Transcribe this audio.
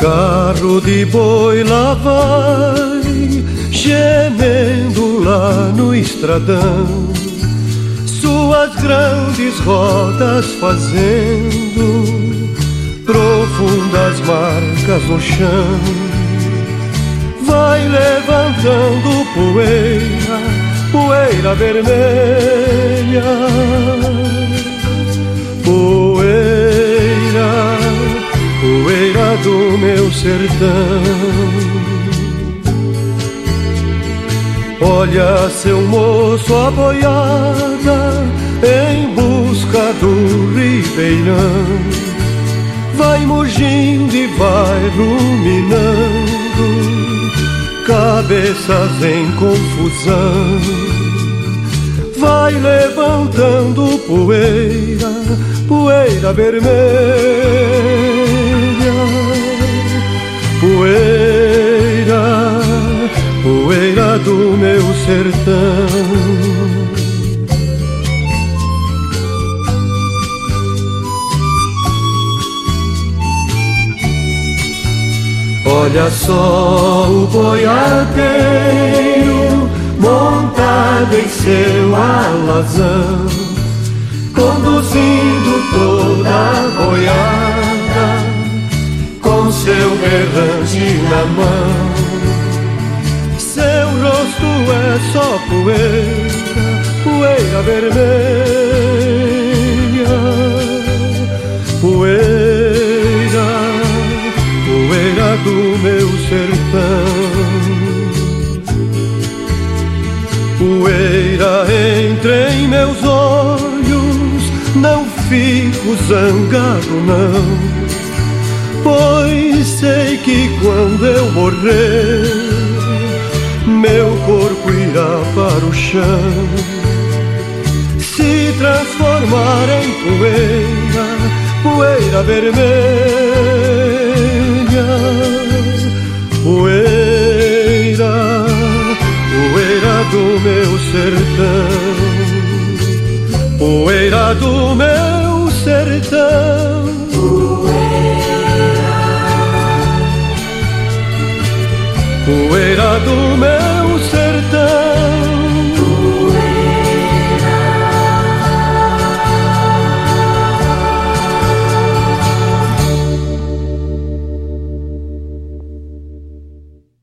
Carro de boi lá vai, gemendo lá no estradão, suas grandes rodas fazendo profundas marcas no chão. Vai levantando poeira, poeira vermelha, do meu sertão. Olha seu moço a boiada em busca do ribeirão vai mugindo e vai ruminando, cabeças em confusão. Vai levantando poeira, poeira vermelha, poeira do meu sertão. Olha só o boiadeiro montado em seu alazão, conduzindo toda a boiada com seu berrante na mão. Rosto é só poeira, poeira vermelha, poeira poeira do meu sertão. Poeira entre em meus olhos, não fico zangado não, pois sei que quando eu morrer, meu corpo irá para o chão, se transformar em poeira, poeira vermelha. Poeira, poeira do meu sertão, poeira do meu sertão. poeira do meu